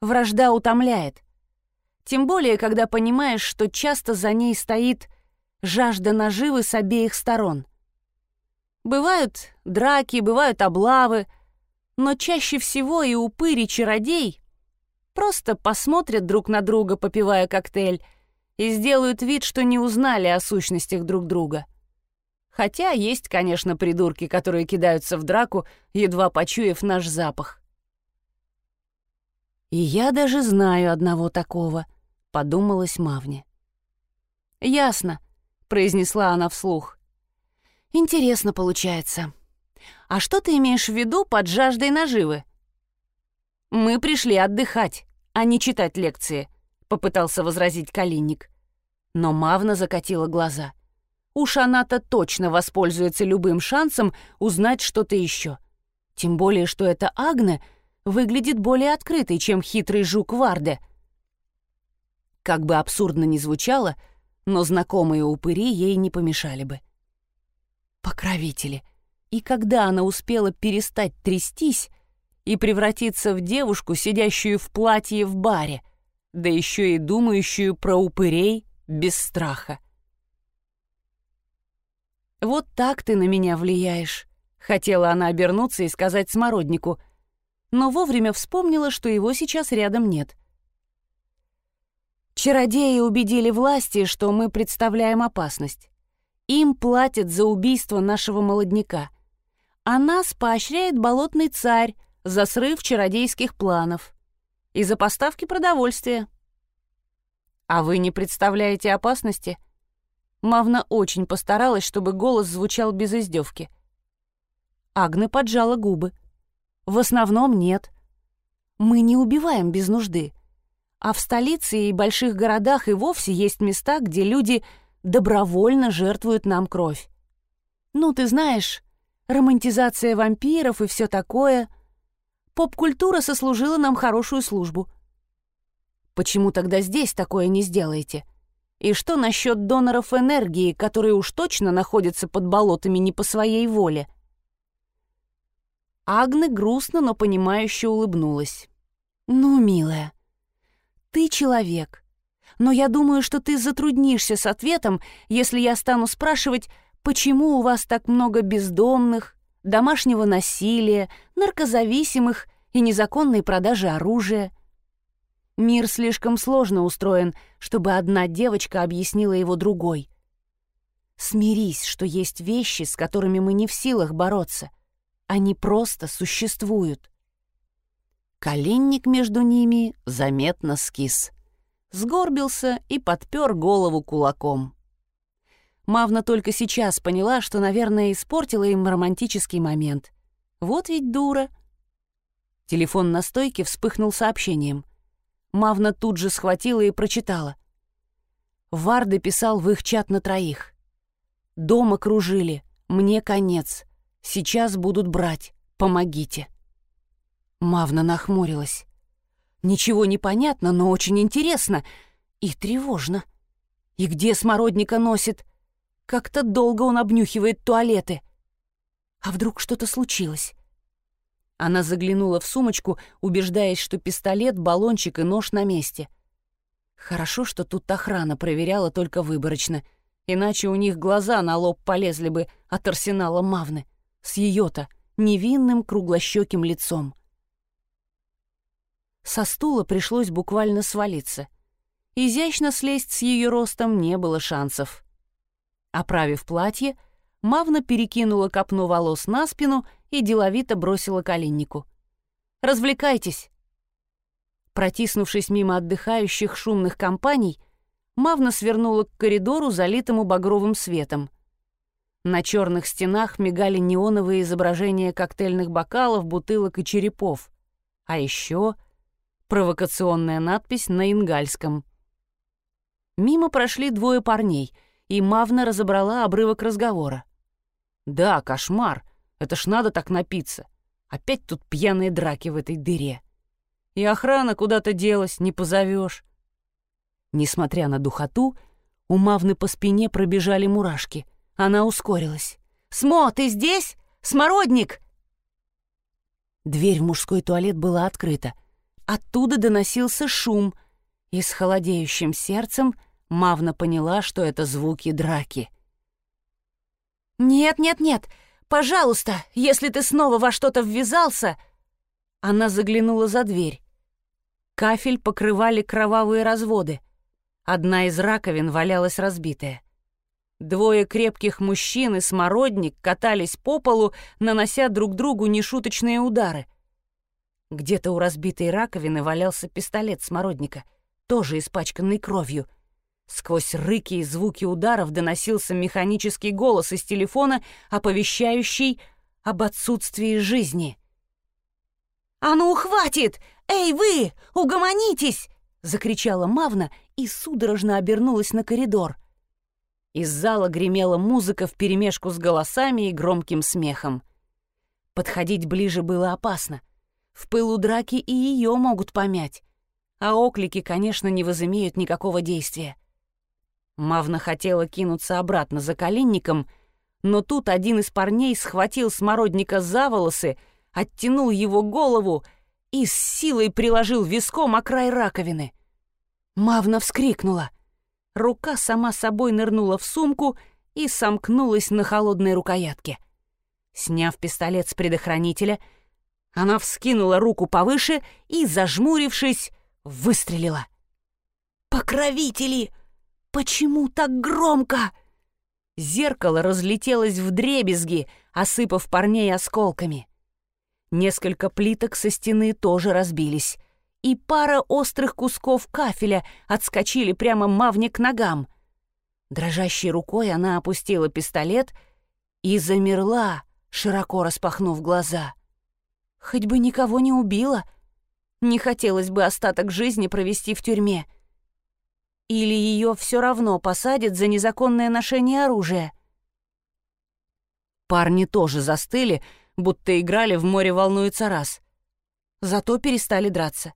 [SPEAKER 1] Вражда утомляет. Тем более, когда понимаешь, что часто за ней стоит жажда наживы с обеих сторон. Бывают драки, бывают облавы, но чаще всего и упырь, и чародей просто посмотрят друг на друга, попивая коктейль, и сделают вид, что не узнали о сущностях друг друга. Хотя есть, конечно, придурки, которые кидаются в драку, едва почуяв наш запах. И я даже знаю одного такого —— подумалась Мавне. «Ясно», — произнесла она вслух. «Интересно получается. А что ты имеешь в виду под жаждой наживы?» «Мы пришли отдыхать, а не читать лекции», — попытался возразить Калинник. Но Мавна закатила глаза. Уж она-то точно воспользуется любым шансом узнать что-то еще. Тем более, что эта Агне выглядит более открытой, чем хитрый жук Варде. Как бы абсурдно ни звучало, но знакомые упыри ей не помешали бы. Покровители. И когда она успела перестать трястись и превратиться в девушку, сидящую в платье в баре, да еще и думающую про упырей без страха. «Вот так ты на меня влияешь», — хотела она обернуться и сказать смороднику, но вовремя вспомнила, что его сейчас рядом нет. Чародеи убедили власти, что мы представляем опасность. Им платят за убийство нашего молодняка, а нас поощряет болотный царь за срыв чародейских планов и за поставки продовольствия. А вы не представляете опасности? Мавна очень постаралась, чтобы голос звучал без издевки. Агне поджала губы. В основном нет. Мы не убиваем без нужды. А в столице и больших городах и вовсе есть места, где люди добровольно жертвуют нам кровь. Ну, ты знаешь, романтизация вампиров и все такое. Поп-культура сослужила нам хорошую службу. Почему тогда здесь такое не сделаете? И что насчет доноров энергии, которые уж точно находятся под болотами не по своей воле? Агне грустно, но понимающе улыбнулась. «Ну, милая, ты человек. Но я думаю, что ты затруднишься с ответом, если я стану спрашивать, почему у вас так много бездомных, домашнего насилия, наркозависимых и незаконной продажи оружия. Мир слишком сложно устроен, чтобы одна девочка объяснила его другой. Смирись, что есть вещи, с которыми мы не в силах бороться. Они просто существуют. Коленник между ними заметно скис. Сгорбился и подпер голову кулаком. Мавна только сейчас поняла, что, наверное, испортила им романтический момент. Вот ведь дура. Телефон на стойке вспыхнул сообщением. Мавна тут же схватила и прочитала. Варды писал в их чат на троих. «Дома кружили. Мне конец. Сейчас будут брать. Помогите». Мавна нахмурилась. Ничего не понятно, но очень интересно и тревожно. И где смородника носит? Как-то долго он обнюхивает туалеты. А вдруг что-то случилось? Она заглянула в сумочку, убеждаясь, что пистолет, баллончик и нож на месте. Хорошо, что тут охрана проверяла только выборочно, иначе у них глаза на лоб полезли бы от арсенала Мавны, с ее-то невинным круглощеким лицом. Со стула пришлось буквально свалиться. Изящно слезть с ее ростом не было шансов. Оправив платье, Мавна перекинула копну волос на спину и деловито бросила коленнику. «Развлекайтесь!» Протиснувшись мимо отдыхающих шумных компаний, Мавна свернула к коридору, залитому багровым светом. На черных стенах мигали неоновые изображения коктейльных бокалов, бутылок и черепов. А еще провокационная надпись на ингальском. Мимо прошли двое парней, и Мавна разобрала обрывок разговора. «Да, кошмар. Это ж надо так напиться. Опять тут пьяные драки в этой дыре. И охрана куда-то делась, не позовешь». Несмотря на духоту, у Мавны по спине пробежали мурашки. Она ускорилась. «Смо, ты здесь? Смородник!» Дверь в мужской туалет была открыта — Оттуда доносился шум, и с холодеющим сердцем Мавна поняла, что это звуки драки. «Нет, нет, нет! Пожалуйста, если ты снова во что-то ввязался...» Она заглянула за дверь. Кафель покрывали кровавые разводы. Одна из раковин валялась разбитая. Двое крепких мужчин и смородник катались по полу, нанося друг другу нешуточные удары — где-то у разбитой раковины валялся пистолет смородника, тоже испачканный кровью. Сквозь рыки и звуки ударов доносился механический голос из телефона, оповещающий об отсутствии жизни. «А ну, хватит! Эй, вы! Угомонитесь!»
[SPEAKER 2] — закричала Мавна и судорожно обернулась на коридор. Из зала гремела музыка вперемешку с голосами и громким смехом. Подходить ближе было опасно. В пылу драки и ее могут помять. А оклики, конечно, не возымеют никакого действия. Мавна хотела кинуться обратно за коленником, но тут один из парней схватил смородника за волосы, оттянул его голову и с силой приложил виском о край раковины. Мавна вскрикнула. Рука сама собой нырнула в сумку и сомкнулась на холодной рукоятке. Сняв пистолет с предохранителя, она вскинула руку повыше и, зажмурившись, выстрелила. «Покровители!» Почему так громко? Зеркало разлетелось в дребезги, осыпав парней осколками. Несколько плиток со стены тоже разбились, и пара острых кусков кафеля отскочили прямо мавне к ногам. Дрожащей рукой она опустила пистолет и замерла, широко распахнув глаза. Хоть бы никого не убила. Не хотелось бы остаток жизни провести в тюрьме — или ее все равно посадят за незаконное ношение оружия? Парни тоже застыли, будто играли в море волнуется раз. Зато перестали драться.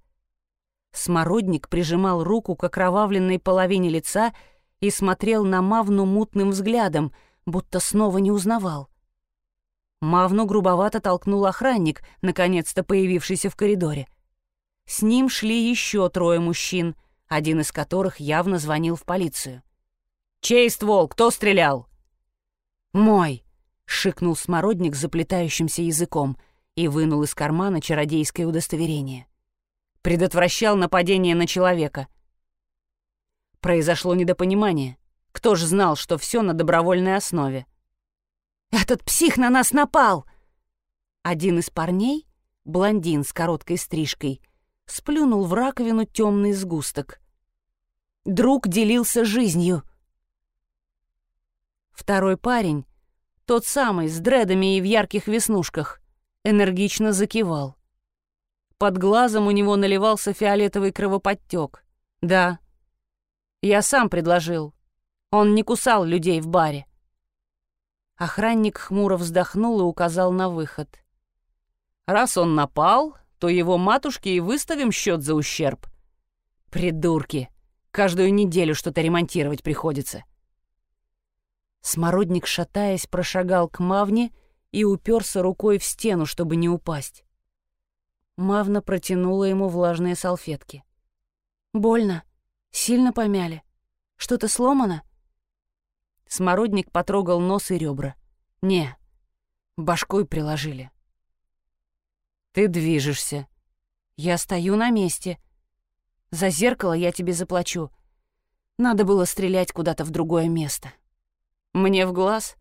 [SPEAKER 2] Смородник прижимал руку к окровавленной половине лица и смотрел на Мавну мутным взглядом, будто снова не узнавал. Мавну грубовато толкнул охранник, наконец-то появившийся в коридоре. С ним шли еще трое мужчин — один из которых явно звонил в полицию. «Чей ствол? Кто стрелял?» «Мой!» — шикнул смородник заплетающимся языком и вынул из кармана чародейское удостоверение. Предотвращал нападение на человека. Произошло недопонимание. Кто ж знал, что все на добровольной основе? «Этот псих на нас напал!» Один из парней, блондин с короткой стрижкой, сплюнул в раковину темный сгусток. Друг делился жизнью. Второй парень, тот самый, с дредами и в ярких веснушках, энергично закивал. Под глазом у него наливался фиолетовый кровоподтек. Да, я сам предложил. Он не кусал людей в баре. Охранник хмуро вздохнул и указал на выход. Раз он напал, то его матушке и выставим счет за ущерб. Придурки! Каждую неделю что-то ремонтировать приходится. Смородник, шатаясь, прошагал к Мавне и уперся рукой в стену, чтобы не упасть. Мавна протянула ему влажные салфетки. «Больно? Сильно помяли? Что-то сломано?» Смородник потрогал нос и ребра. «Не, башкой приложили». «Ты движешься». «Я стою на месте», за зеркало я тебе заплачу. Надо было стрелять куда-то в другое место. Мне в глаз?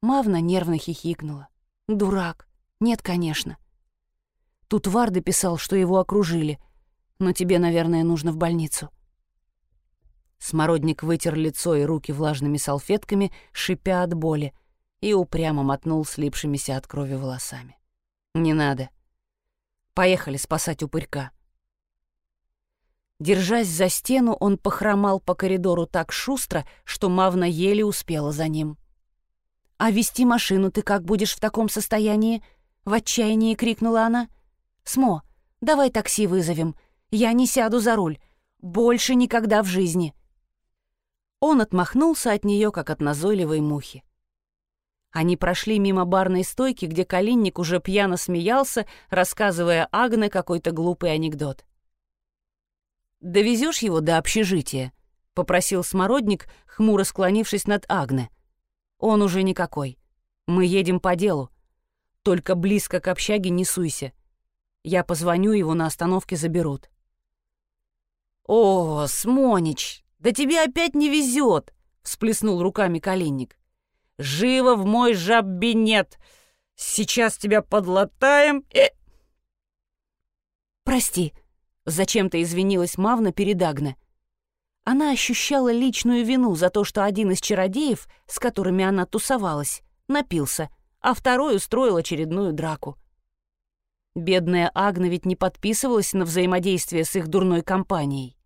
[SPEAKER 2] Мавна нервно хихикнула. Дурак. Нет, конечно. Тут Варда писал, что его окружили, но тебе, наверное, нужно в больницу. Смородник вытер лицо и руки влажными салфетками, шипя от боли, и упрямо мотнул слипшимися от крови волосами. «Не надо. Поехали спасать упырька». Держась за стену, он похромал по коридору так шустро, что Мавна еле успела за ним. «А вести машину ты как будешь в таком состоянии?» — в отчаянии крикнула она. «Смо, давай такси вызовем. Я не сяду за руль. Больше никогда в жизни». Он отмахнулся от нее, как от назойливой мухи. Они прошли мимо барной стойки, где Калинник уже пьяно смеялся, рассказывая Агне какой-то глупый анекдот. «Довезешь его до общежития?» — попросил Смородник, хмуро склонившись над Агне. «Он уже никакой. Мы едем по делу. Только близко к общаге не суйся. Я позвоню, его на остановке заберут». «О, Смонич, да тебе опять не везет!» — всплеснул руками Калинник. «Живо в мой жаббинет! Сейчас тебя подлатаем и...» «Прости», Зачем-то извинилась Мавна перед Агне. Она ощущала личную вину за то, что один из чародеев, с которыми она тусовалась, напился, а второй устроил очередную драку. Бедная Агна ведь не подписывалась на взаимодействие с их дурной компанией.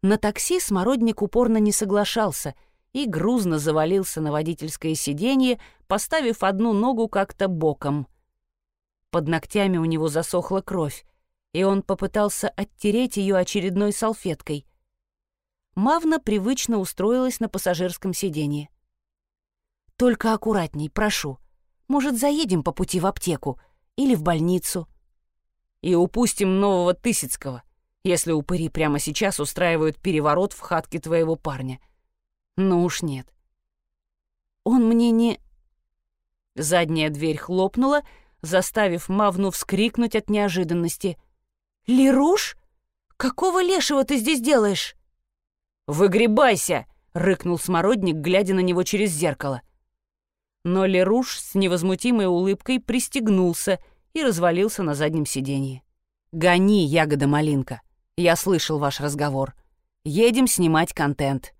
[SPEAKER 2] На такси Смородник упорно не соглашался и грузно завалился на водительское сиденье, поставив одну ногу как-то боком. Под ногтями у него засохла кровь, и он попытался оттереть ее очередной салфеткой. Мавна привычно устроилась на пассажирском сиденье. «Только аккуратней, прошу. Может, заедем по пути в аптеку или в больницу?»
[SPEAKER 1] «И упустим нового Тысяцкого, если упыри прямо сейчас устраивают переворот в хатке твоего парня. Ну уж нет».
[SPEAKER 2] «Он мне не...»
[SPEAKER 1] Задняя дверь хлопнула, заставив Мавну вскрикнуть от неожиданности.
[SPEAKER 2] «Леруш? Какого лешего ты здесь делаешь?»
[SPEAKER 1] «Выгребайся!» — рыкнул смородник, глядя на него через зеркало. Но Леруш с невозмутимой улыбкой пристегнулся и развалился на заднем сиденье. «Гони, ягода-малинка! Я слышал ваш разговор. Едем снимать контент».